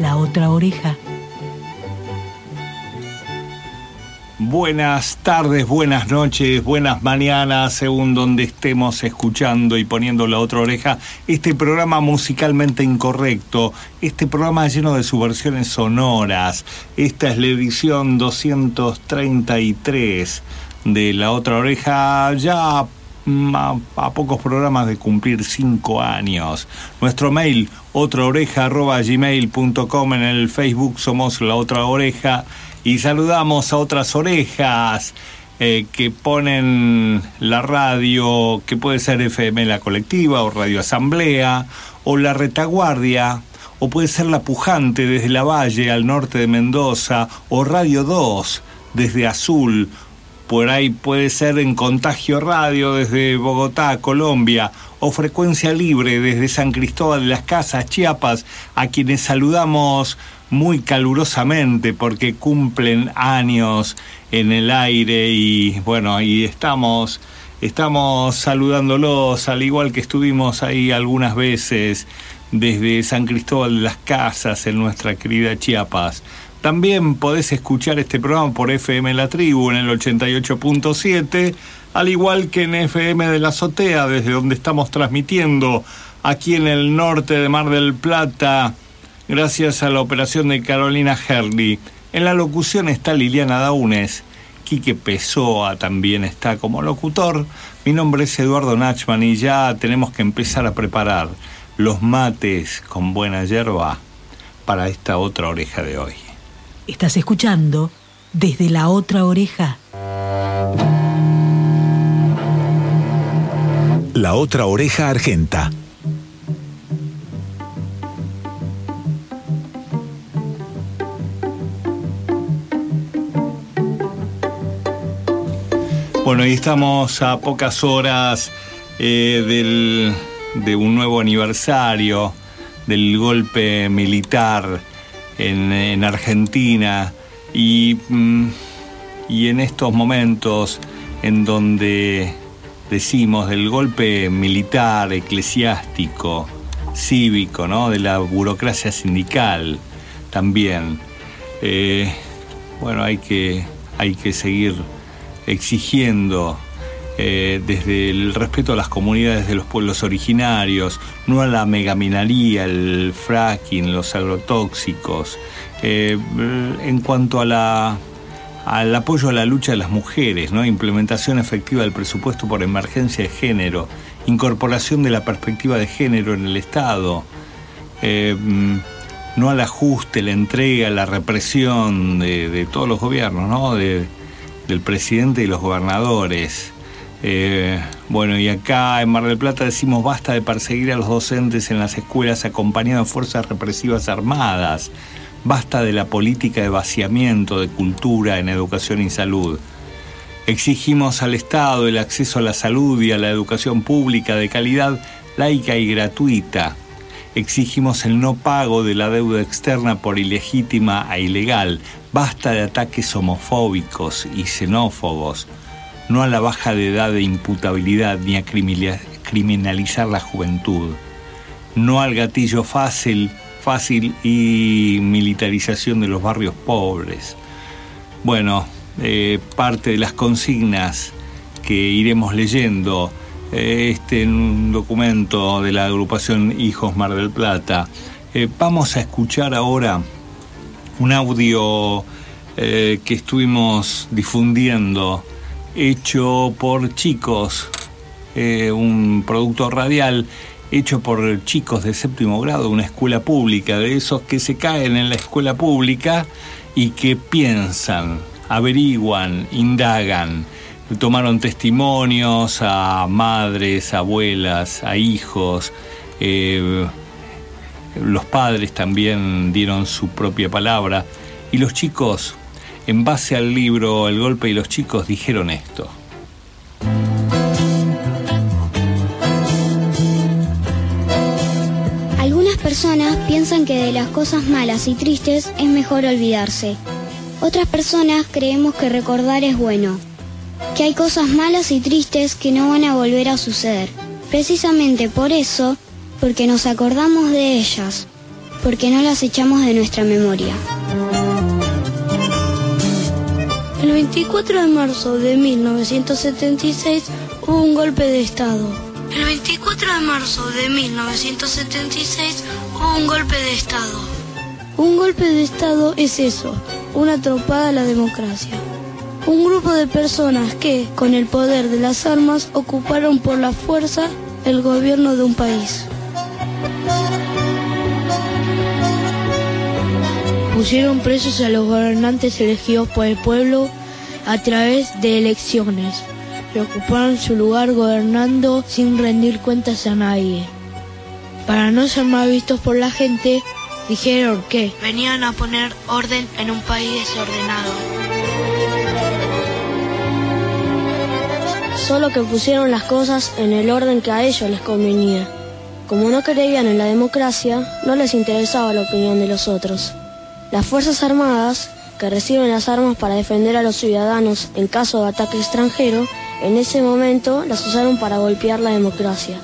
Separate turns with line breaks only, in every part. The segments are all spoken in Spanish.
la otra oreja.
Buenas tardes, buenas noches, buenas mañanas, según donde estemos escuchando y poniendo la otra oreja, este programa musicalmente incorrecto, este programa lleno de subversiones sonoras. Esta es la edición 233 de la otra oreja, ya a, pocos programas de cumplir cinco años. Nuestro mail, otraoreja.gmail.com en el Facebook somos la otra oreja y saludamos a otras orejas eh, que ponen la radio, que puede ser FM La Colectiva o Radio Asamblea o La Retaguardia o puede ser La Pujante desde La Valle al norte de Mendoza o Radio 2 desde Azul por ahí puede ser en Contagio Radio desde Bogotá, Colombia, o Frecuencia Libre desde San Cristóbal de las Casas, Chiapas, a quienes saludamos muy calurosamente porque cumplen años en el aire y bueno, ahí estamos, estamos saludándolos, al igual que estuvimos ahí algunas veces desde San Cristóbal de las Casas en nuestra querida Chiapas. También podés escuchar este programa por FM La Tribu en el 88.7, al igual que en FM de la Azotea, desde donde estamos transmitiendo aquí en el norte de Mar del Plata, gracias a la operación de Carolina Herli. En la locución está Liliana Daunes, Quique Pessoa también está como locutor. Mi nombre es Eduardo Nachman y ya tenemos que empezar a preparar los mates con buena hierba para esta otra oreja de hoy.
Estás escuchando desde la otra oreja.
La otra oreja argenta.
Bueno, y estamos a pocas horas eh, del, de un nuevo aniversario del golpe militar en, en Argentina y, mm, y, en estos momentos en donde decimos del golpe militar, eclesiástico, cívico, ¿no? de la burocracia sindical también. Eh, bueno, hay que, hay que seguir exigiendo eh, desde el respeto a las comunidades de los pueblos originarios, no a la megaminaría, el fracking, los agrotóxicos. Eh, en cuanto a la, al apoyo a la lucha de las mujeres, ¿no? implementación efectiva del presupuesto por emergencia de género, incorporación de la perspectiva de género en el Estado, eh, no al ajuste, la entrega, la represión de, todos los gobiernos, ¿no? de, del presidente y los gobernadores. Eh, bueno, y acá en Mar del Plata decimos basta de perseguir a los docentes en las escuelas acompañados de fuerzas represivas armadas, basta de la política de vaciamiento de cultura en educación y salud. Exigimos al Estado el acceso a la salud y a la educación pública de calidad laica y gratuita. Exigimos el no pago de la deuda externa por ilegítima e ilegal. Basta de ataques homofóbicos y xenófobos no a la baja de edad de imputabilidad ni a criminalizar la juventud, no al gatillo fácil, fácil y militarización de los barrios pobres. Bueno, eh, parte de las consignas que iremos leyendo eh, este en un documento de la agrupación Hijos Mar del Plata. Eh, vamos a escuchar ahora un audio que estuvimos difundiendo hecho por chicos, eh, un producto radial hecho por chicos de séptimo grado, una escuela pública, de esos que se caen en la escuela pública y que piensan, averiguan, indagan. Tomaron testimonios a madres, abuelas, a hijos, eh, los padres también dieron su propia palabra y los chicos, en base al libro El golpe y los chicos, dijeron esto.
Algunas personas piensan que de las cosas malas y tristes es mejor olvidarse. Otras personas creemos que recordar es bueno, que hay cosas malas y tristes que no van a volver a suceder. Precisamente por eso, porque nos acordamos de ellas, porque no las echamos de nuestra memoria.
El 24 de marzo de 1976 hubo un golpe de Estado. El 24 de marzo de 1976 hubo un golpe de Estado. Un golpe de Estado es eso, una trompada a la democracia. Un grupo de personas que, con el poder de las armas, ocuparon por la fuerza el gobierno de un país. Pusieron presos a los gobernantes elegidos por el pueblo a través de elecciones y ocuparon su lugar gobernando sin rendir cuentas a nadie. Para no ser mal vistos por la gente, dijeron que venían a poner orden en un país desordenado. Solo que pusieron las cosas en el orden que a ellos les convenía. Como no creían en la democracia, no les interesaba la opinión de los otros. Las Fuerzas Armadas, que reciben las armas para defender a los ciudadanos en caso de ataque extranjero, en ese momento las usaron para golpear la democracia.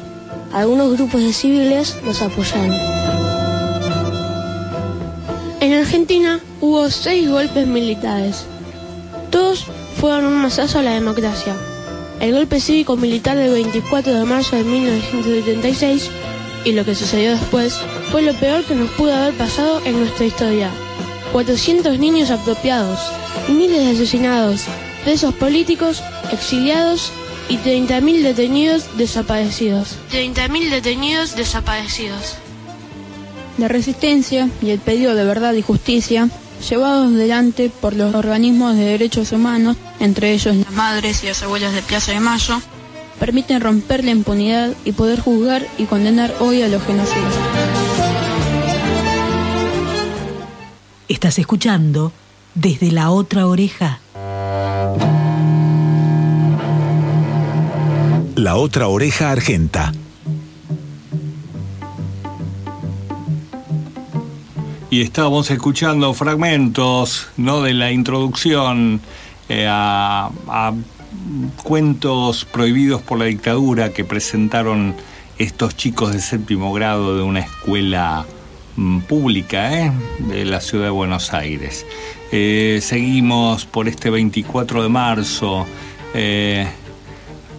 Algunos grupos de civiles los apoyaron. En Argentina hubo seis golpes militares. Todos fueron un masazo a la democracia. El golpe cívico-militar del 24 de marzo de 1976 y lo que sucedió después fue lo peor que nos pudo haber pasado en nuestra historia. 400 niños apropiados, miles de asesinados, presos políticos, exiliados y 30.000 detenidos desaparecidos. 30.000 detenidos desaparecidos.
La resistencia y el pedido de verdad y justicia, llevados delante por los organismos de derechos humanos, entre ellos las madres y las abuelas de Plaza de Mayo, permiten romper la impunidad y poder juzgar y condenar hoy a los genocidas.
Estás escuchando desde la otra oreja.
La otra oreja argenta.
Y estábamos escuchando fragmentos ¿no? de la introducción eh, a, a cuentos prohibidos por la dictadura que presentaron estos chicos de séptimo grado de una escuela pública ¿eh? de la ciudad de Buenos Aires. Eh, seguimos por este 24 de marzo. Eh,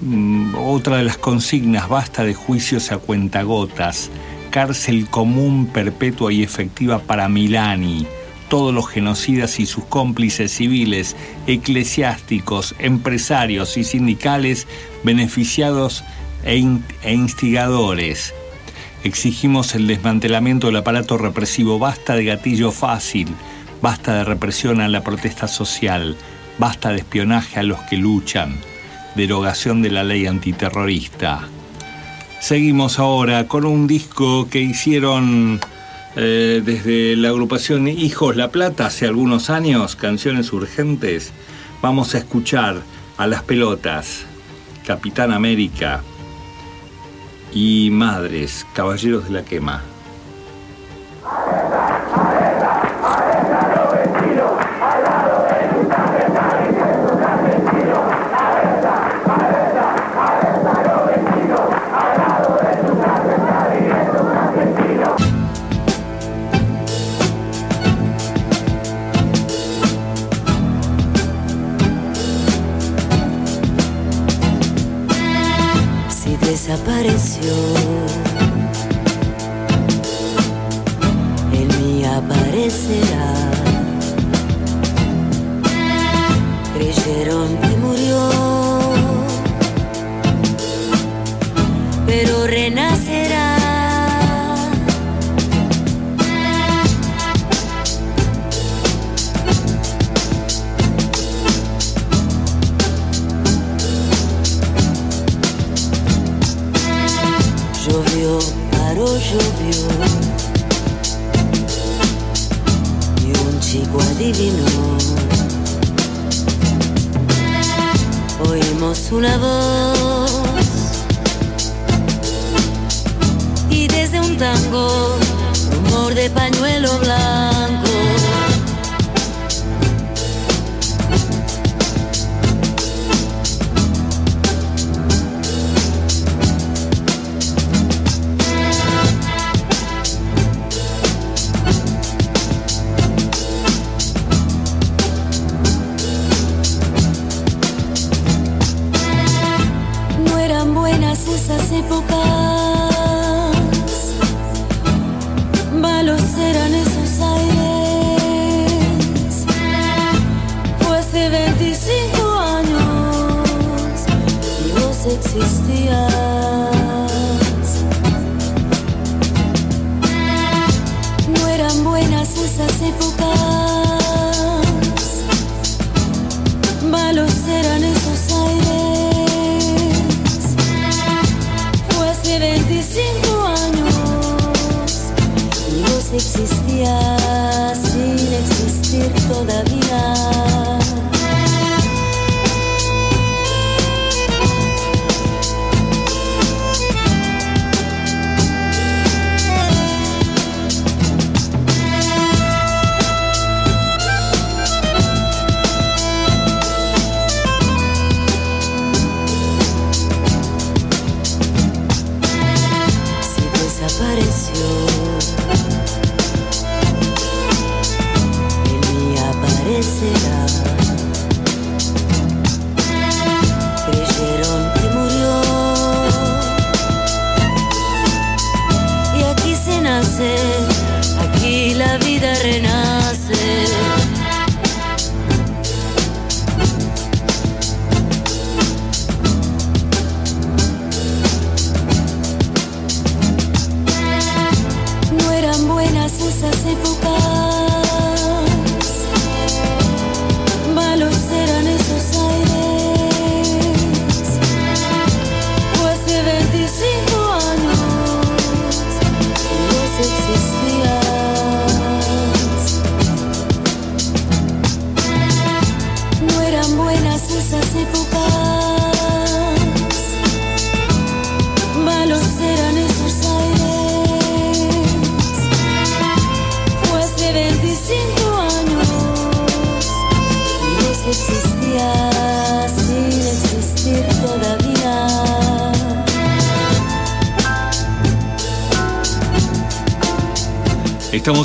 mm, otra de las consignas, basta de juicios a cuentagotas, cárcel común, perpetua y efectiva para Milani todos los genocidas y sus cómplices civiles, eclesiásticos, empresarios y sindicales beneficiados e, e, instigadores. Exigimos el desmantelamiento del aparato represivo, basta de gatillo fácil, basta de represión a la protesta social, basta de espionaje a los que luchan, derogación de la ley antiterrorista. Seguimos ahora con un disco que hicieron eh, desde la agrupación Hijos La Plata hace algunos años, canciones urgentes, vamos a escuchar a las pelotas, Capitán América y Madres, Caballeros de la Quema.
you.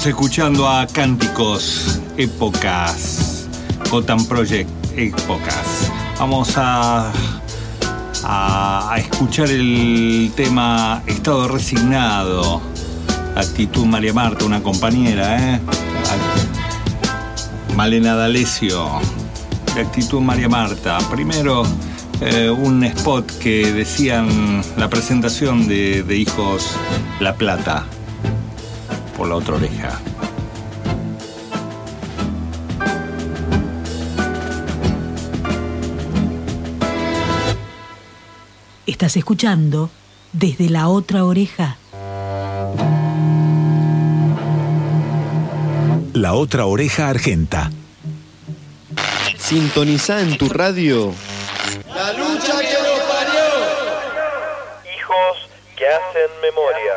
Estamos escuchando a Cánticos, Épocas, Gotham Project, Épocas. Vamos a, a, escuchar el tema Estado Resignado, Actitud María Marta, una compañera, ¿eh? Malena D'Alessio, Actitud María Marta. Primero, eh, un spot que decían la presentación de Hijos La Plata por la otra oreja.
Estás escuchando desde la otra oreja.
La otra oreja argenta.
Sintoniza en tu radio
La lucha que nos parió.
Hijos que hacen memoria.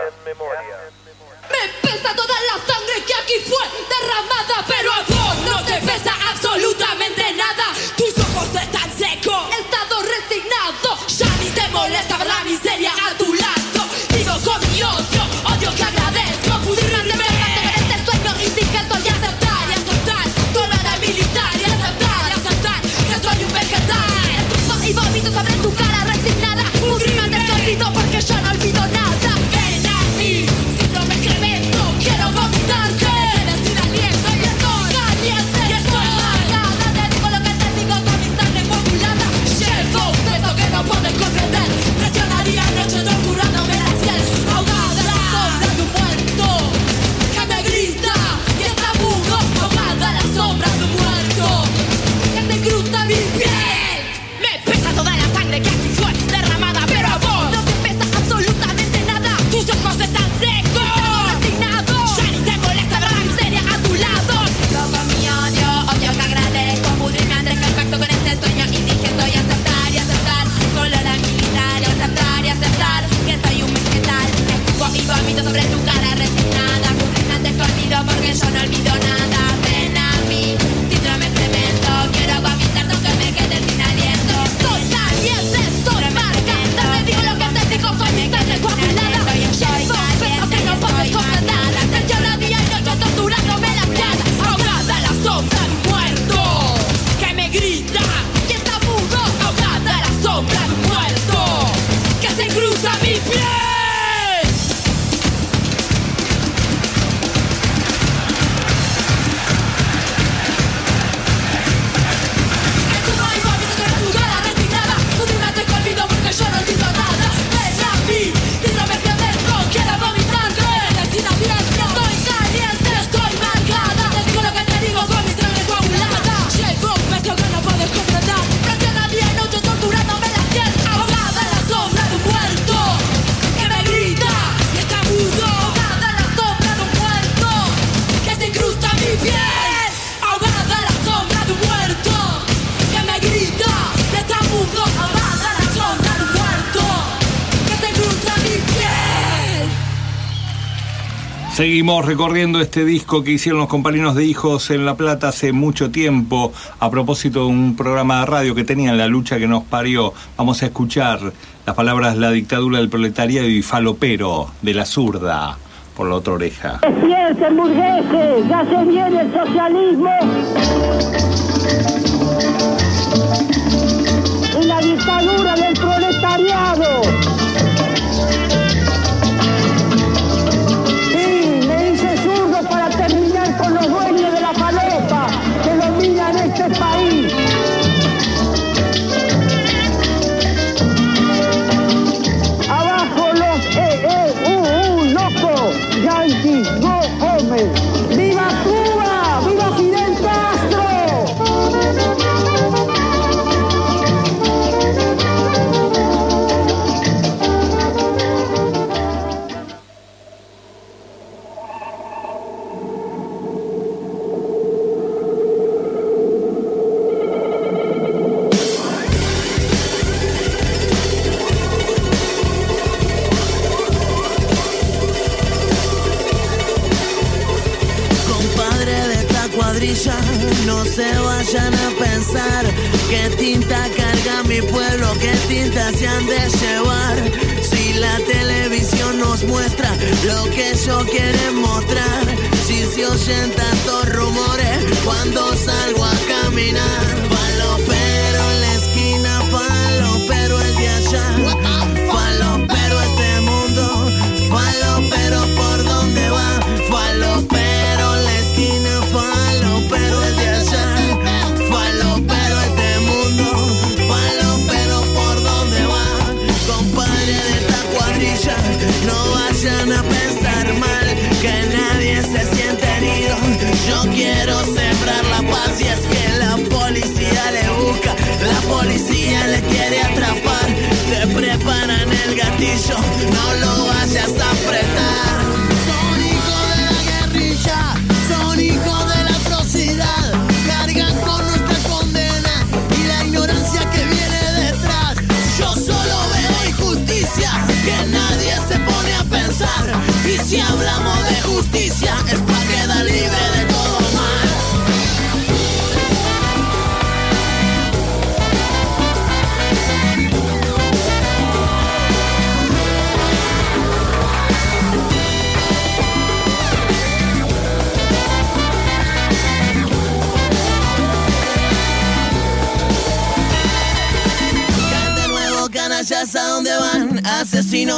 Me pesa toda la sangre que aquí fue derramada, pero a vos no te pesa absolutamente nada. Tus ojos están secos, estado resignado. Ya ni te molesta ver
Seguimos recorriendo este disco que hicieron los compañeros de Hijos en La Plata hace mucho tiempo, a propósito de un programa de radio que tenían, La lucha que nos parió. Vamos a escuchar las palabras La dictadura del proletariado y Falopero, de la zurda, por la otra oreja.
Despierten, burgueses, ya se viene el socialismo. Y la dictadura del proletariado. Con los dueños de la palopa que dominan este país.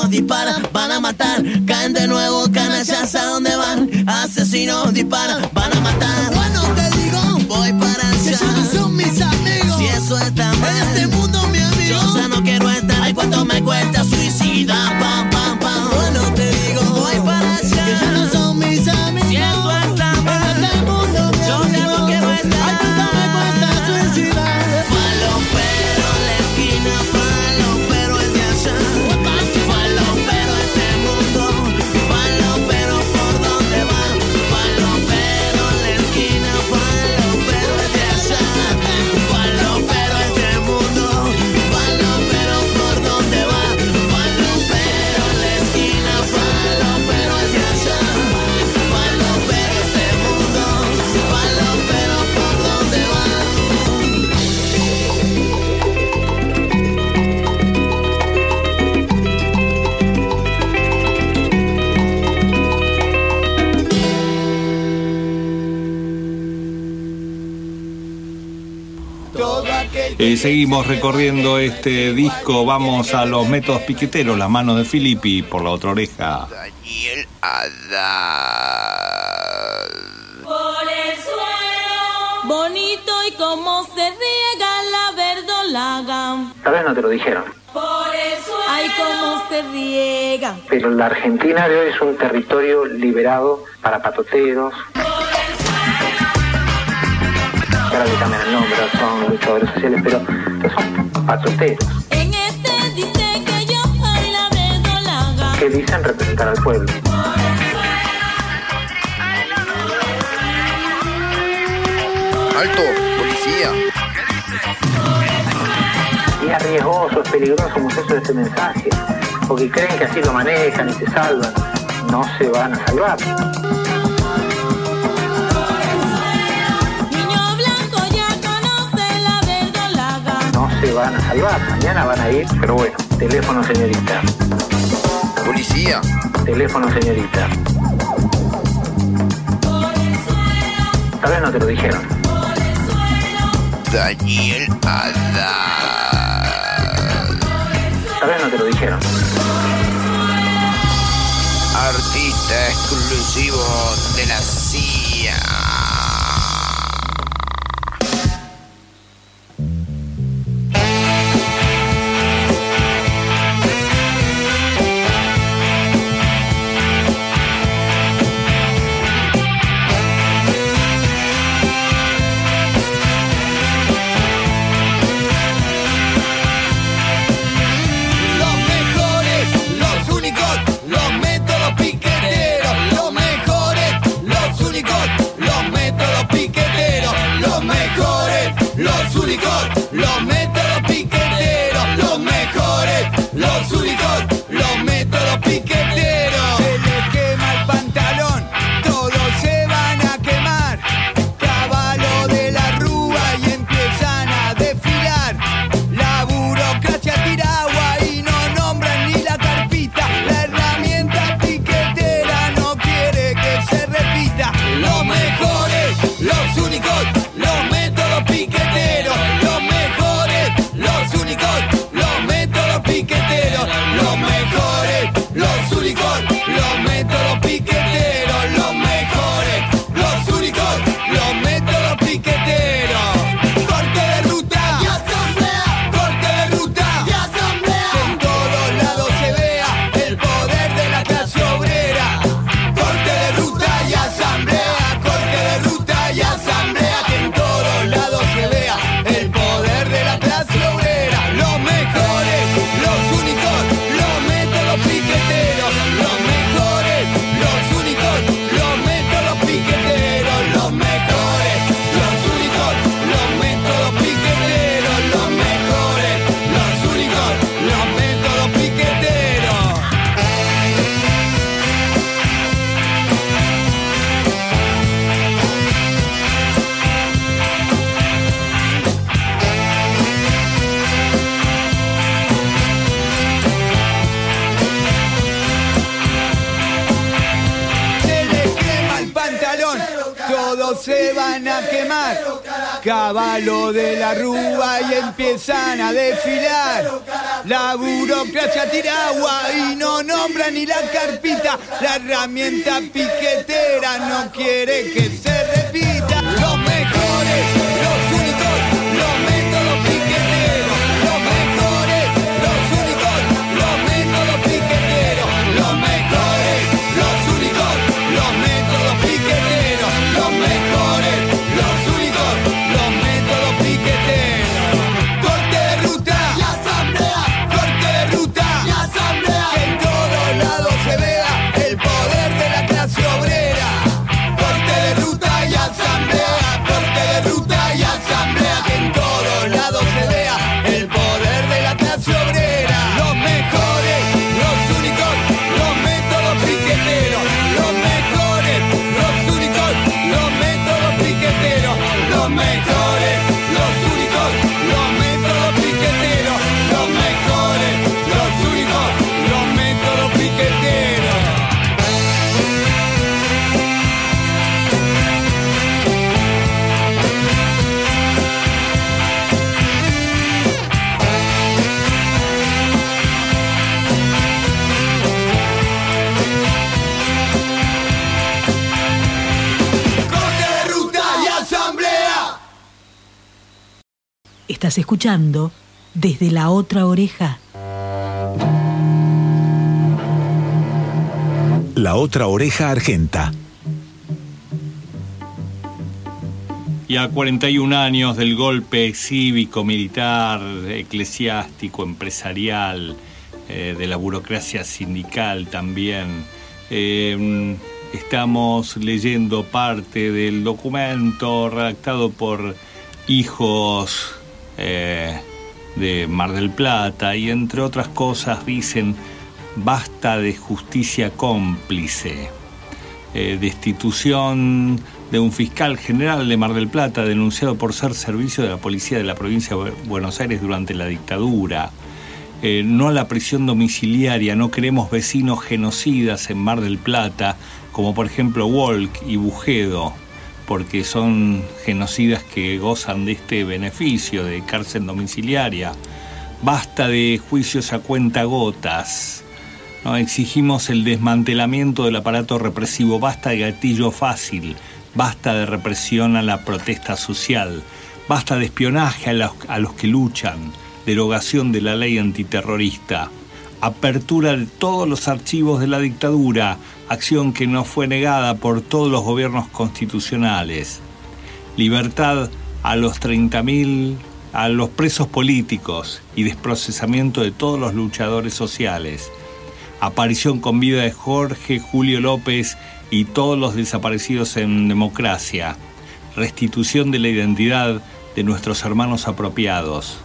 Asesinos disparan, van a matar. Caen de nuevo canallas a dónde van, asesinos disparan, van a matar. Bueno te digo, voy para allá. Que no son mis amigos. Si eso está mal, en este mundo mi amigo. Yo ya no quiero estar. Ay, cuánto me cuesta suicida,
Seguimos recorriendo este disco, vamos a los métodos piqueteros, las manos de Filippi por la otra oreja.
Daniel Haddad.
Por el suelo, bonito y como se riega la verdolaga.
Tal vez no te lo dijeron,
Por el suelo, ay como se riega.
pero la Argentina de hoy es un territorio liberado para patoteros ahora le cambian el nombre, son luchadores sociales, pero son
patrioteros. Este que yo soy la verdolaga.
Que dicen representar al pueblo.
Alto, policía.
Y es riesgoso, es peligroso mucho de este mensaje, porque creen que así lo manejan y se salvan. No se van a salvar. se van a salvar. Mañana van a ir, pero bueno, teléfono señorita.
Policía.
Teléfono señorita. Tal vez no te lo dijeron.
Daniel Haddad.
Tal vez no te lo dijeron.
Artista exclusivo de la CIA.
todos se van a quemar. Caballo de la rúa y empiezan a desfilar. La burocracia tira agua y no nombra ni la carpita. La herramienta piquetera no quiere que se repita.
Estás escuchando desde la otra oreja.
La otra oreja argenta.
Y a 41 años del golpe cívico, militar, eclesiástico, empresarial, eh, de la burocracia sindical también, em, estamos leyendo parte del documento redactado por hijos eh, de Mar del Plata y entre otras cosas dicen basta de justicia cómplice, eh, destitución de un fiscal general de Mar del Plata denunciado por ser servicio de la policía de la provincia de Buenos Aires durante la dictadura, eh, no a la prisión domiciliaria, no queremos vecinos genocidas en Mar del Plata, como por ejemplo Walk y Bujedo porque son genocidas que gozan de este beneficio de cárcel domiciliaria. Basta de juicios a cuenta gotas. ¿no? Exigimos el desmantelamiento del aparato represivo, basta de gatillo fácil, basta de represión a la protesta social, basta de espionaje a los, a los que luchan, derogación de la ley antiterrorista, apertura de todos los archivos de la dictadura, acción que no fue negada por todos los gobiernos constitucionales, libertad a los 30.000 a los presos políticos y desprocesamiento de todos los luchadores sociales. Aparición con vida de Jorge Julio López y todos los desaparecidos en democracia. Restitución de la identidad de nuestros hermanos apropiados.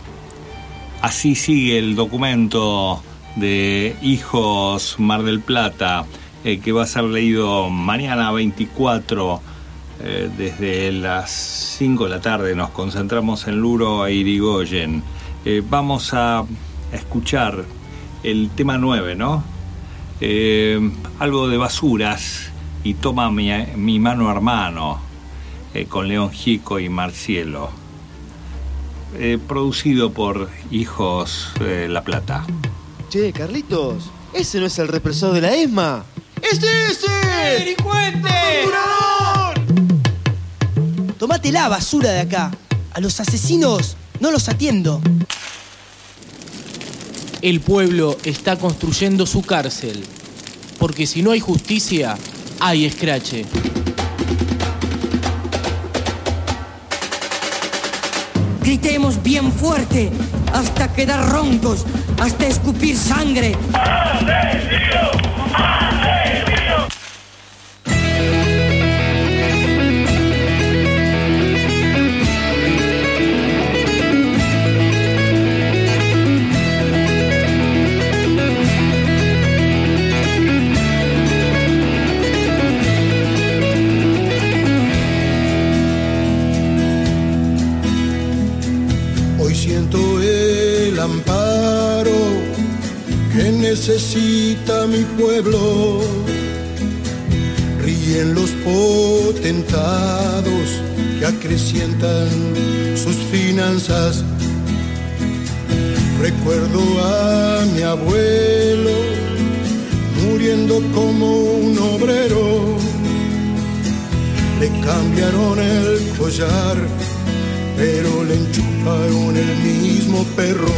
Así sigue el documento de Hijos Mar del Plata, eh, que va a ser leído mañana 24 eh, desde las 5 de la tarde. Nos concentramos en Luro e Irigoyen. Eh, vamos a escuchar el tema 9, ¿no? algo de basuras y toma mi, mi mano hermano con León Gico y Marcielo. producido por Hijos La Plata.
Che, Carlitos, ese no es el represor de la ESMA. ¡Es ese!
¡Delincuente!
Tomate la basura de acá. A los asesinos no los atiendo.
El pueblo está construyendo su cárcel. Porque si no hay justicia, hay escrache.
Gritemos bien fuerte hasta quedar roncos, hasta escupir sangre.
Hoy siento el amparo que necesita mi pueblo. Ríen los potentados que acrecientan sus finanzas. Recuerdo a mi abuelo muriendo como un obrero. Le cambiaron el collar, pero le enchufaron el mismo perro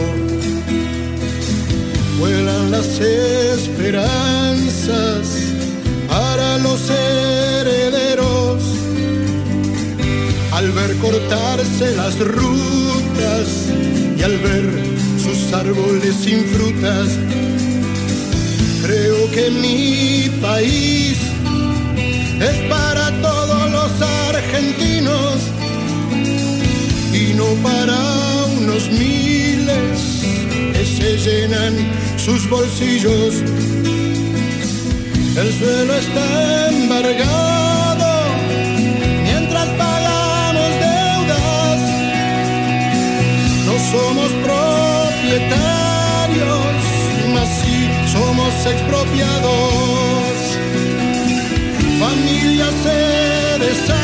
vuelan las esperanzas para los herederos. Al ver cortarse las rutas y al ver sus árboles sin frutas, creo que mi país es para y no para unos miles que se llenan sus bolsillos. El suelo está embargado mientras pagamos deudas. No somos propietarios, mas sí somos expropiados. Familias se desarman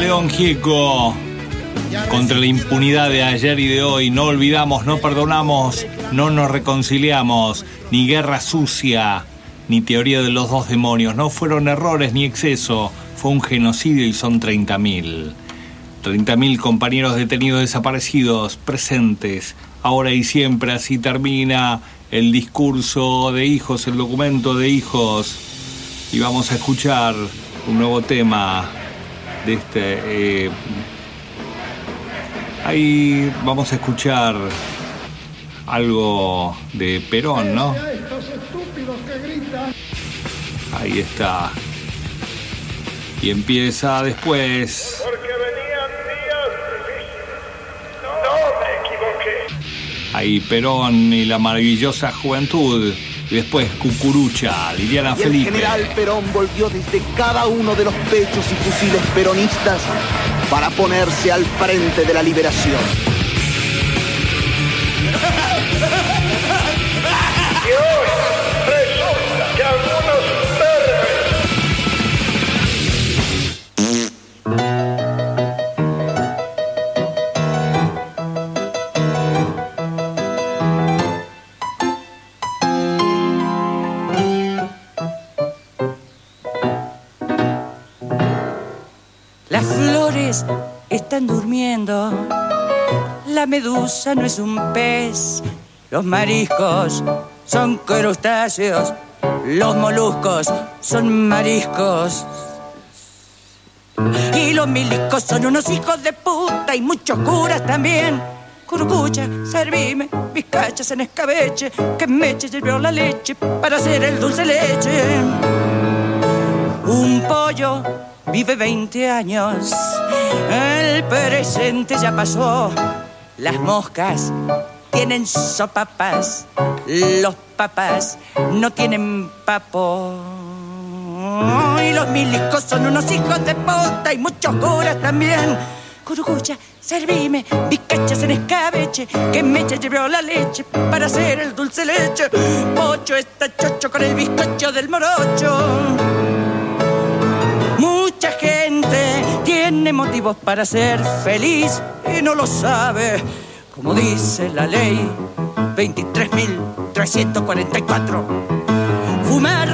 León Gieco contra la impunidad de ayer y de hoy. No olvidamos, no perdonamos, no nos reconciliamos, ni guerra sucia, ni teoría de los dos demonios. No fueron errores ni exceso, fue un genocidio y son 30.000. 30.000 compañeros detenidos desaparecidos, presentes, ahora y siempre. Así termina el discurso de hijos, el documento de hijos. Y vamos a escuchar un nuevo tema de este... eh, Ahí vamos a escuchar algo de Perón, ¿no? Ahí está. Y empieza después.
Porque venían días difíciles. No me equivoqué.
Ahí Perón y la maravillosa juventud. Y después Cucurucha, Liliana
Y el
Felipe.
general Perón volvió desde cada uno de los pechos y fusiles peronistas para ponerse al frente de la liberación.
Están durmiendo. La medusa no es un pez. Los mariscos son crustáceos. Los moluscos son mariscos. Y los milicos son unos hijos de puta y muchos curas también. Curucucha, servime, bizcachas en escabeche, que Meche llevó la leche para hacer el dulce leche. Un pollo vive 20 años, el presente ya pasó. Las moscas tienen sopapas, los papas no tienen papo. Y los milicos son unos hijos de puta y muchos curas también. Curucucha, servime, bizcachas en escabeche, que Meche llevó la leche para hacer el dulce leche. Pocho está chocho con el bizcocho del morocho. Mucha gente tiene motivos para ser feliz y no lo sabe, como dice la ley 23.344. Fumar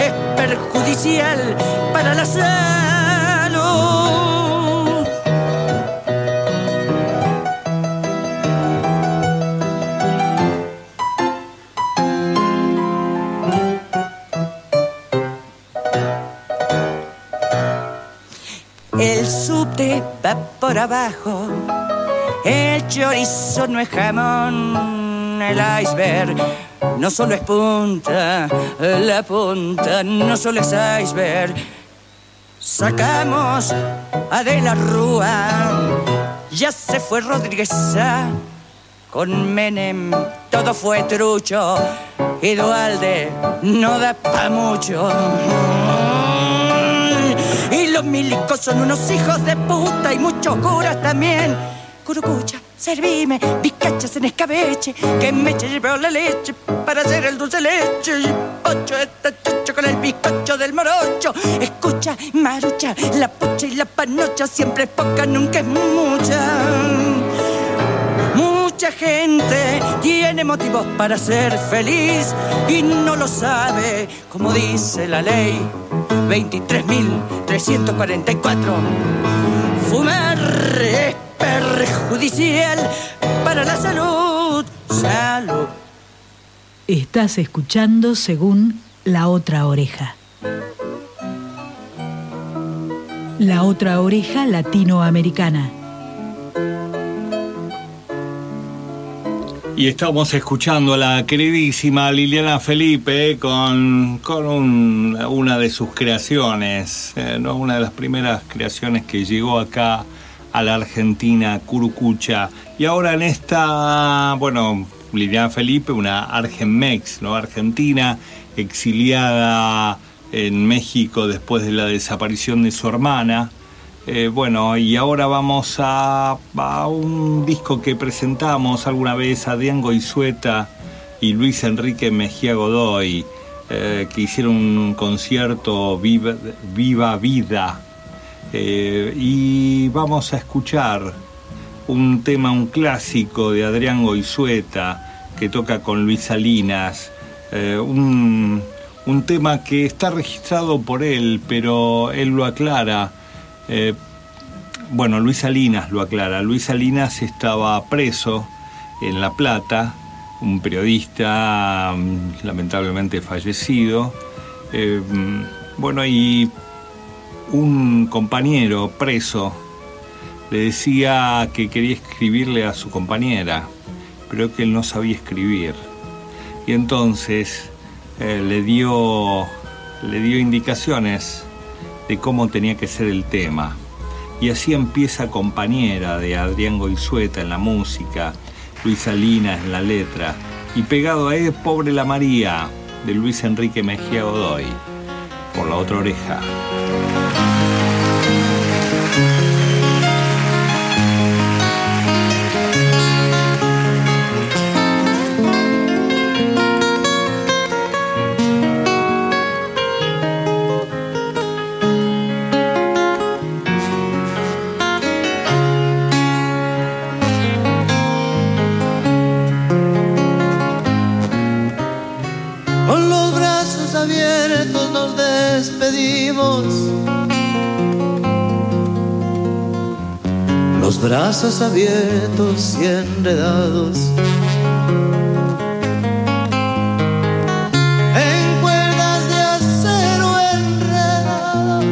es perjudicial para la salud. El subte va por abajo, el chorizo no es jamón, el iceberg no solo es punta, la punta no solo es iceberg. Sacamos a De la Rúa, ya se fue Rodríguez con Menem todo fue trucho, y Dualde no da pa' mucho. Los milicos son unos hijos de puta y muchos curas también. Curucucha, servime, bizcachas en escabeche, que me llevó la leche para hacer el dulce leche. Y Pocho está chocho con el bizcocho del morocho. Escucha, marucha, la pucha y la panocha siempre es poca, nunca es mucha. Mucha gente tiene motivos para ser feliz y no lo sabe, como dice la ley 23.344. Fumar es perjudicial para la salud. Salud.
Estás escuchando según La Otra Oreja. La Otra Oreja Latinoamericana.
Y estamos escuchando a la queridísima Liliana Felipe con, con un- una de sus creaciones, eh, ¿no? una de las primeras creaciones que llegó acá a la Argentina, Curucucha. Y ahora en esta, bueno, Liliana Felipe, una Argenmex, ¿no? Argentina, exiliada en México después de la desaparición de su hermana. Eh, bueno, y ahora vamos a, a un disco que presentamos alguna vez a Goizueta y Luis Enrique Mejía Godoy, eh, que hicieron un concierto Viva, Viva Vida. Eh, y vamos a escuchar un tema, un clásico de Adrián Goizueta, que toca con Luis Salinas, un, un tema que está registrado por él, pero él lo aclara. Eh, bueno, Luis Salinas lo aclara. Luis Salinas estaba preso en La Plata, un periodista mm, lamentablemente fallecido. Eh, mm, bueno, y un compañero preso le decía que quería escribirle a su compañera, pero que él no sabía escribir. Y entonces eh, le, dio, le dio indicaciones de cómo tenía que ser el tema. Y así empieza Compañera de Adrián Goizueta en la música, Luis Salinas en la letra, y pegado a él Pobre la María de Luis Enrique Mejía Godoy, por la otra oreja.
Brazos abiertos y enredados. En cuerdas de acero enredadas.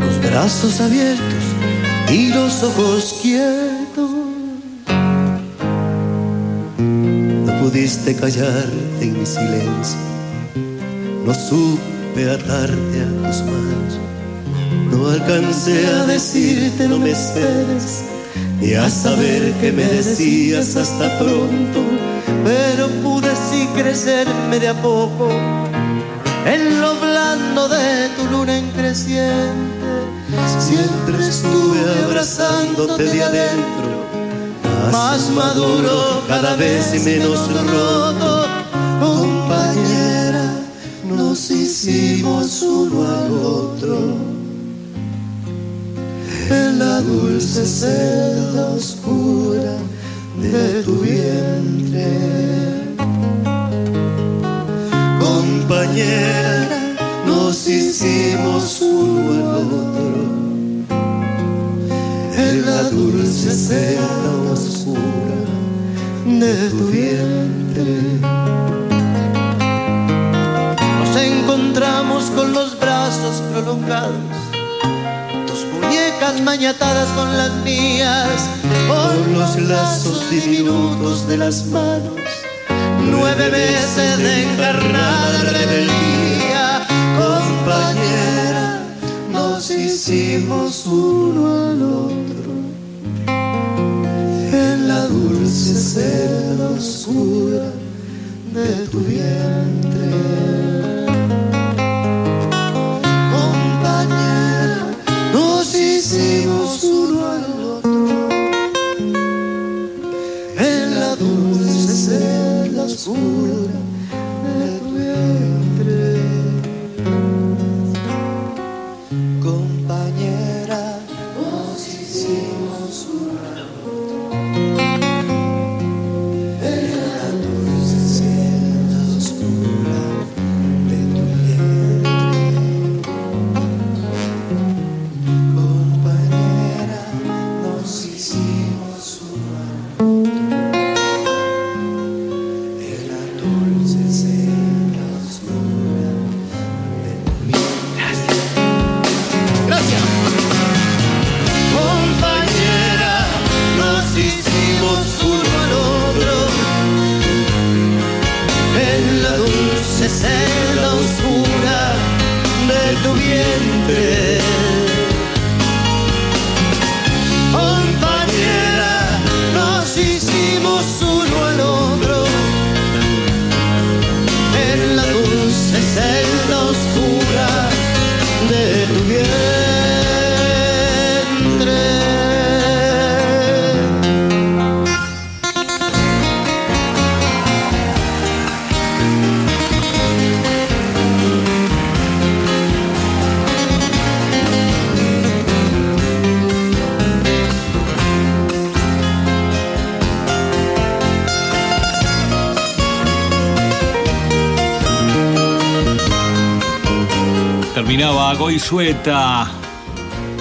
Los brazos abiertos y los ojos quietos. No pudiste callarte en mi silencio, no supe atarte a tus manos, no alcancé a decirte no me esperes, ni a saber que me decías hasta pronto, pero pude sí crecerme de a poco en lo blando de tu luna en creciente, siempre estuve abrazándote de adentro más maduro, cada vez menos roto. Compañera, nos hicimos uno al otro. En la dulce celda oscura de tu vientre. Compañera, nos hicimos uno al otro en la dulce celda oscura de tu vientre. Nos encontramos con los brazos prolongados, muñecas mañatadas con las mías, con los lazos diminutos de las manos, nueve meses de encarnada rebeldía, compañera nos hicimos uno al otro en la dulce celda oscura de tu vientre. Oscura de tu vientre. compañera, nos hicimos una
Goizueta,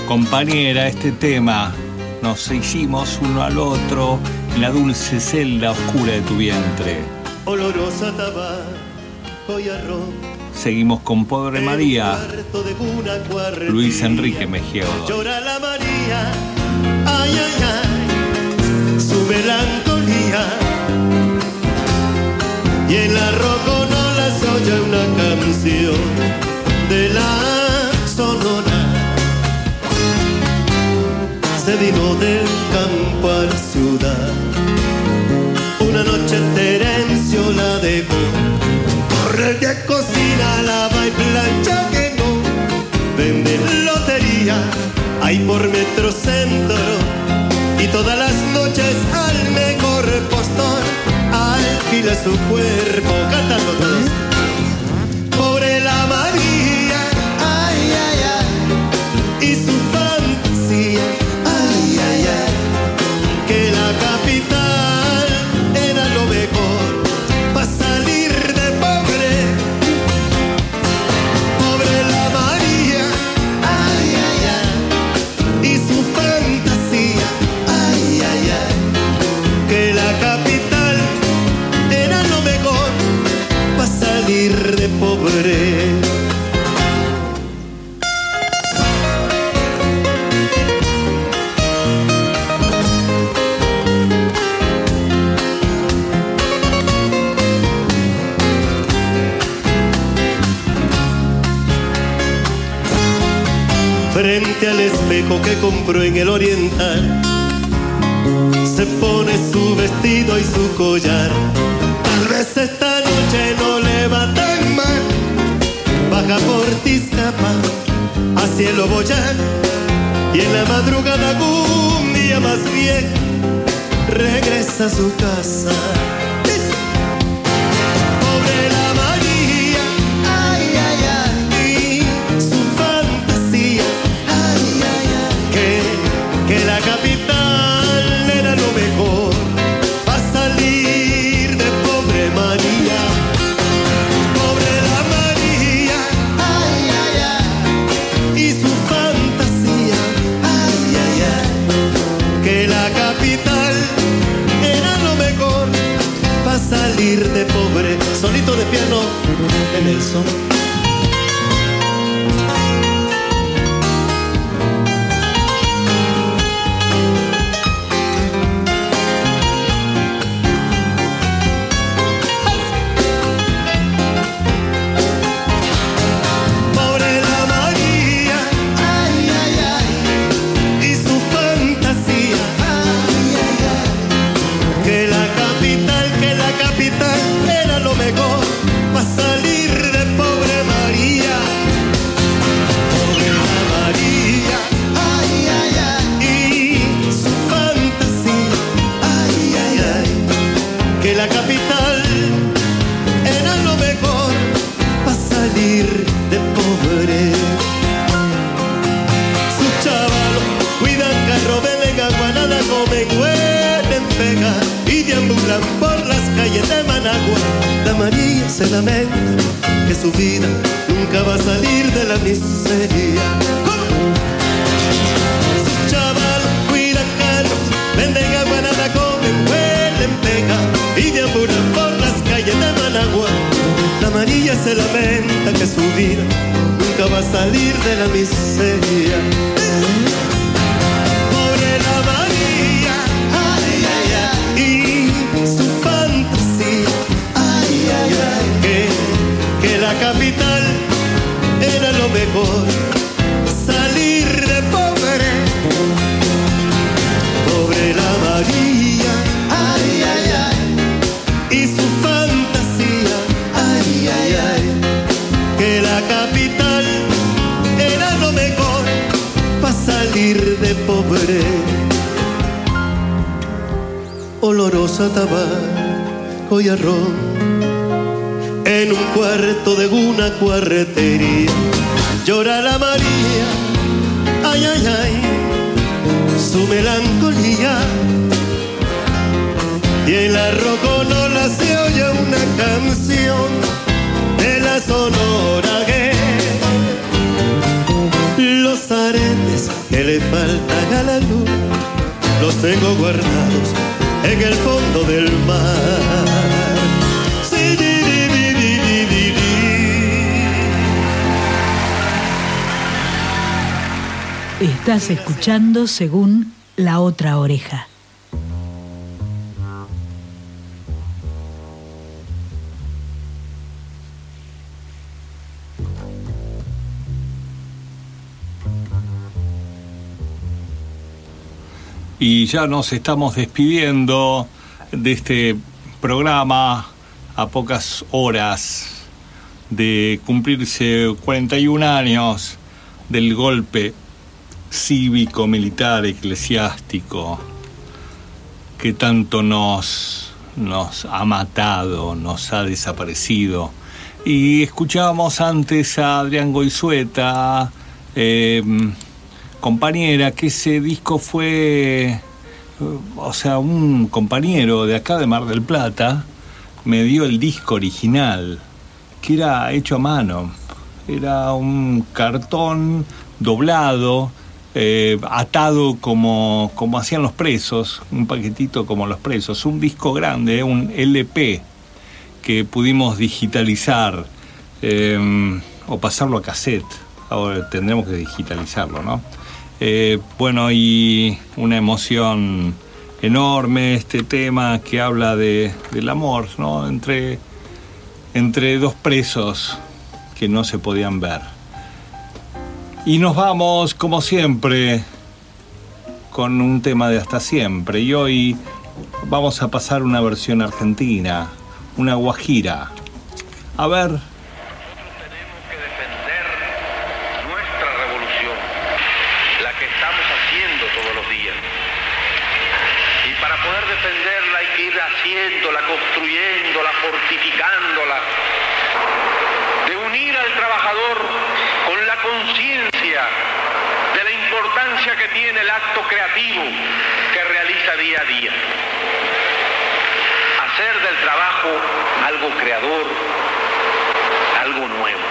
compañera, este tema. Nos hicimos uno al otro en la dulce celda oscura de tu vientre.
Olorosa tabaco y arroz.
Seguimos con Pobre María. Luis Enrique Mejía.
Llora la María, ay, ay, ay, su melancolía. Y en la roconola se oye una canción de la campo a la ciudad. Una noche Terencio la dejó. Corre de cocina, lava y plancha que no vende lotería, hay por metrocentro y todas las noches al mejor postor alquila su cuerpo cantando todos. Que compró en el oriental, se pone su vestido y su collar. Tal vez esta noche no le va tan mal, baja por Tizcapa a cielo boyar y en la madrugada algún día más bien regresa a su casa. Solito se lamenta que su vida nunca va a salir de la miseria. ¿Cómo? Sus chavalos cuidan carros, venden agua, nada comen, huelen, pegan y deambulan por las calles de Managua. La María se lamenta que su vida nunca va a salir de la miseria. Y arroz en un cuarto de una cuartería. Llora la María, ay, ay, ay, su melancolía. Y en la roconola se oye una canción de la sonora que
faltan a la luna los tengo guardados en el fondo del mar.
Estás escuchando según la otra oreja.
Y ya nos estamos despidiendo de este programa a pocas horas de cumplirse 41 años del golpe cívico, militar, eclesiástico que tanto nos, nos ha matado, nos ha desaparecido. Y escuchábamos antes a Adrián Goizueta, eh, compañera, que ese disco fue, o sea, un compañero de acá de Mar del Plata me dio el disco original, que era hecho a mano. Era un cartón doblado, eh, atado como, como hacían los presos, un paquetito como los presos, un disco grande, un LP que pudimos digitalizar eh, o pasarlo a cassette. Ahora tendremos que digitalizarlo, ¿no? Eh, bueno, y una emoción enorme este tema que habla de, del amor, ¿no? Entre, entre dos presos que no se podían ver. Y nos vamos, como siempre, con un tema de hasta siempre. Y hoy vamos a pasar una versión argentina, una guajira. A ver,
nuestra revolución, la que estamos haciendo todos los días. Y para poder defenderla hay que ir haciéndola, construyéndola, fortificándola. De unir al trabajador con la conciencia de la importancia que tiene el acto creativo que realiza día a día. Hacer del trabajo algo creador, algo nuevo.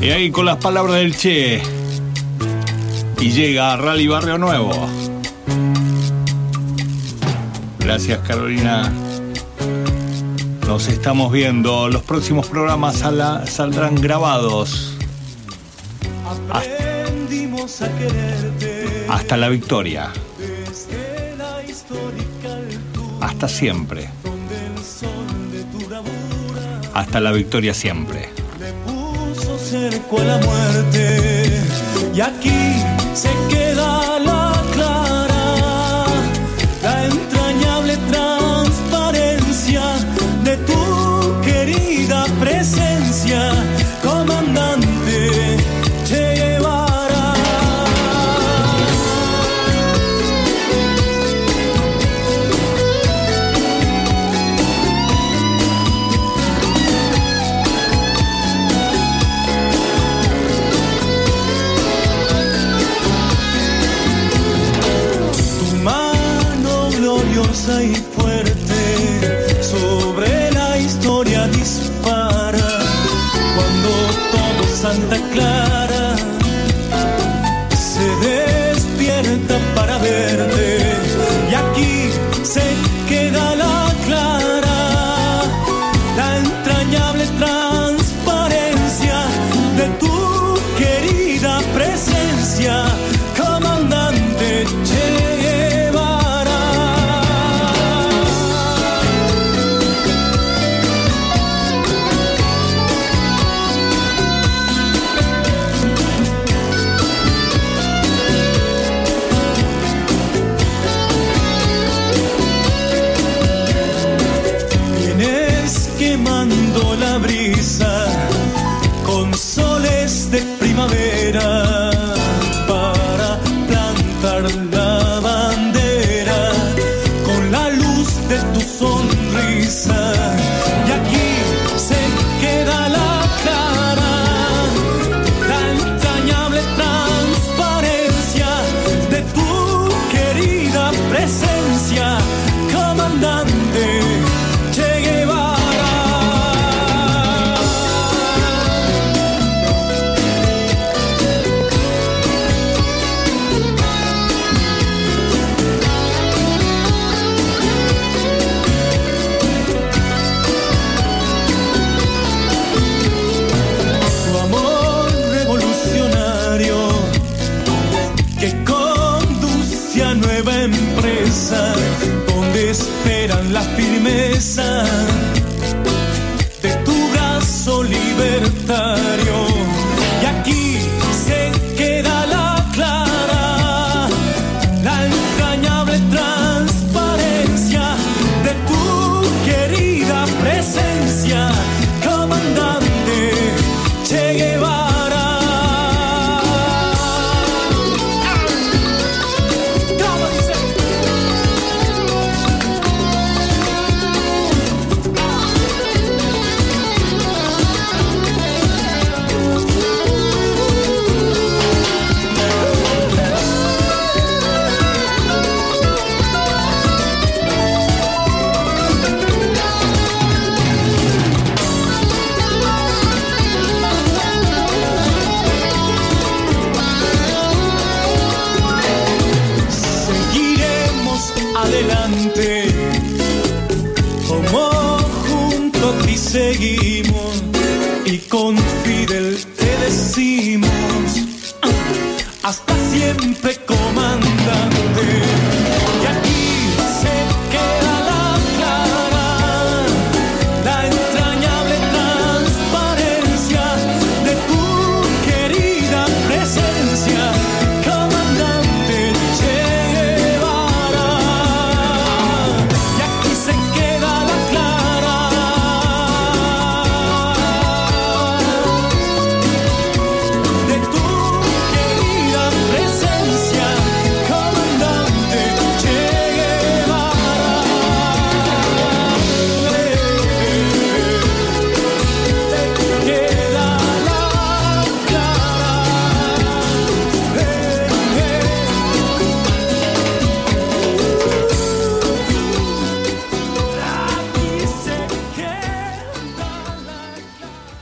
Y ahí con las palabras del Che. Y llega a Rally Barrio Nuevo. Gracias Carolina. Nos estamos viendo. Los próximos programas saldrán grabados. Hasta la victoria. Hasta siempre. Hasta la victoria siempre.
puso cerco a la muerte. Y aquí se queda